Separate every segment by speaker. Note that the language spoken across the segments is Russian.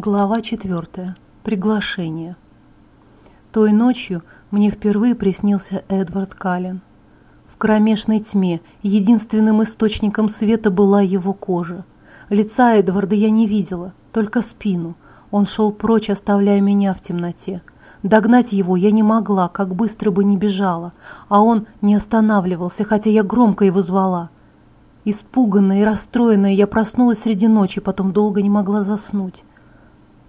Speaker 1: Глава 4. Приглашение. Той ночью мне впервые приснился Эдвард Каллен. В кромешной тьме единственным источником света была его кожа. Лица Эдварда я не видела, только спину. Он шел прочь, оставляя меня в темноте. Догнать его я не могла, как быстро бы не бежала, а он не останавливался, хотя я громко его звала. Испуганная и расстроенная, я проснулась среди ночи, потом долго не могла заснуть.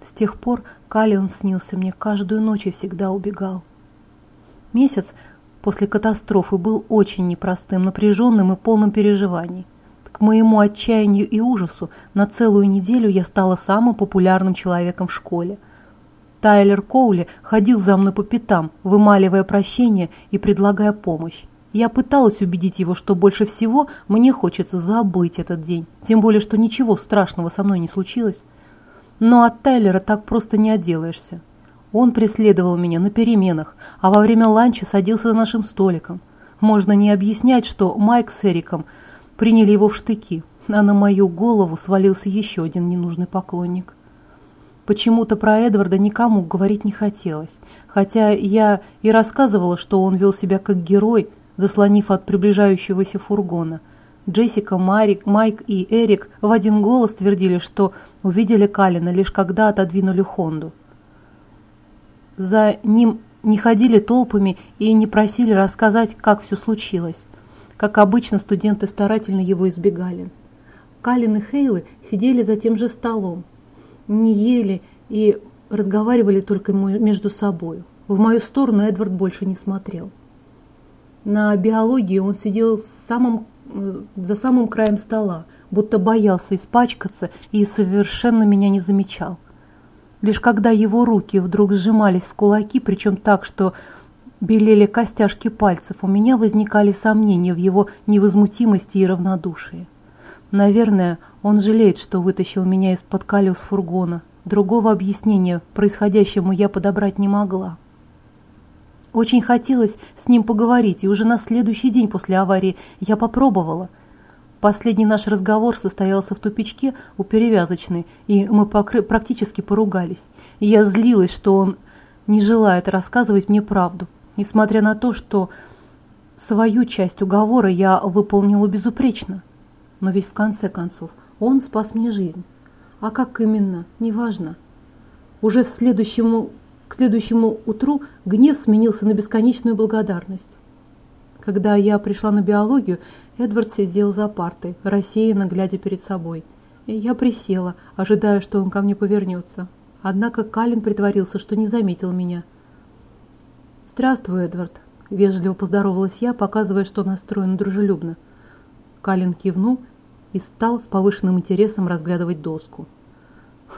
Speaker 1: С тех пор Каллен снился мне каждую ночь и всегда убегал. Месяц после катастрофы был очень непростым, напряженным и полным переживаний. К моему отчаянию и ужасу на целую неделю я стала самым популярным человеком в школе. Тайлер Коули ходил за мной по пятам, вымаливая прощение и предлагая помощь. Я пыталась убедить его, что больше всего мне хочется забыть этот день, тем более, что ничего страшного со мной не случилось. Но от Тайлера так просто не отделаешься. Он преследовал меня на переменах, а во время ланча садился за нашим столиком. Можно не объяснять, что Майк с Эриком приняли его в штыки, а на мою голову свалился еще один ненужный поклонник. Почему-то про Эдварда никому говорить не хотелось, хотя я и рассказывала, что он вел себя как герой, заслонив от приближающегося фургона – Джессика, Марик, Майк и Эрик в один голос твердили, что увидели Калина лишь когда отодвинули Хонду. За ним не ходили толпами и не просили рассказать, как все случилось. Как обычно, студенты старательно его избегали. Калин и Хейлы сидели за тем же столом, не ели и разговаривали только между собой. В мою сторону Эдвард больше не смотрел. На биологии он сидел в самом Э, за самым краем стола, будто боялся испачкаться и совершенно меня не замечал. Лишь когда его руки вдруг сжимались в кулаки, причем так, что белели костяшки пальцев, у меня возникали сомнения в его невозмутимости и равнодушии. Наверное, он жалеет, что вытащил меня из-под колес фургона. Другого объяснения происходящему я подобрать не могла. Очень хотелось с ним поговорить, и уже на следующий день после аварии я попробовала. Последний наш разговор состоялся в тупичке у перевязочной, и мы практически поругались. И я злилась, что он не желает рассказывать мне правду, несмотря на то, что свою часть уговора я выполнила безупречно. Но ведь в конце концов он спас мне жизнь. А как именно, неважно. Уже в следующем к следующему утру гнев сменился на бесконечную благодарность. Когда я пришла на биологию, Эдвард сидел за партой, рассеянно глядя перед собой. Я присела, ожидая, что он ко мне повернется. Однако Калин притворился, что не заметил меня. «Здравствуй, Эдвард», – вежливо поздоровалась я, показывая, что настроен дружелюбно. Калин кивнул и стал с повышенным интересом разглядывать доску.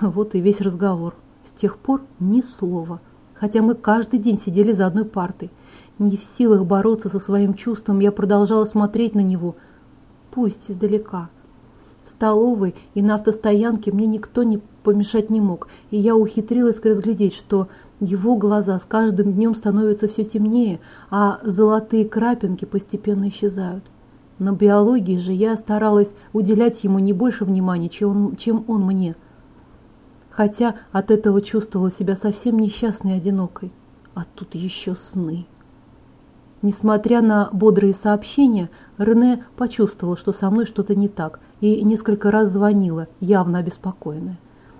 Speaker 1: Вот и весь разговор. С тех пор ни слова, хотя мы каждый день сидели за одной партой. Не в силах бороться со своим чувством, я продолжала смотреть на него, пусть издалека. В столовой и на автостоянке мне никто не помешать не мог, и я ухитрилась разглядеть, что его глаза с каждым днем становятся все темнее, а золотые крапинки постепенно исчезают. На биологии же я старалась уделять ему не больше внимания, чем он, чем он мне – хотя от этого чувствовала себя совсем несчастной и одинокой. А тут еще сны. Несмотря на бодрые сообщения, Рене почувствовала, что со мной что-то не так, и несколько раз звонила, явно обеспокоенная.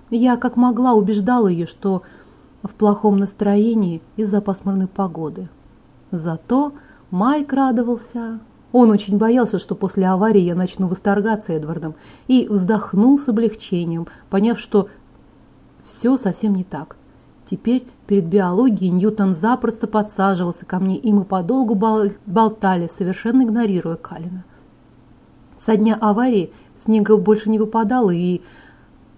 Speaker 1: Я, как могла, убеждала ее, что в плохом настроении из-за пасмурной погоды. Зато Майк радовался. Он очень боялся, что после аварии я начну восторгаться Эдвардом, и вздохнул с облегчением, поняв, что все совсем не так. Теперь перед биологией Ньютон запросто подсаживался ко мне, и мы подолгу болтали, совершенно игнорируя Калина. Со дня аварии снега больше не выпадало, и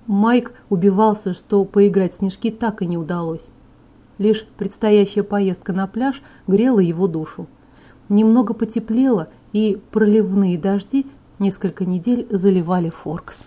Speaker 1: Майк убивался, что поиграть в снежки так и не удалось. Лишь предстоящая поездка на пляж грела его душу. Немного потеплело, и проливные дожди несколько недель заливали Форкс.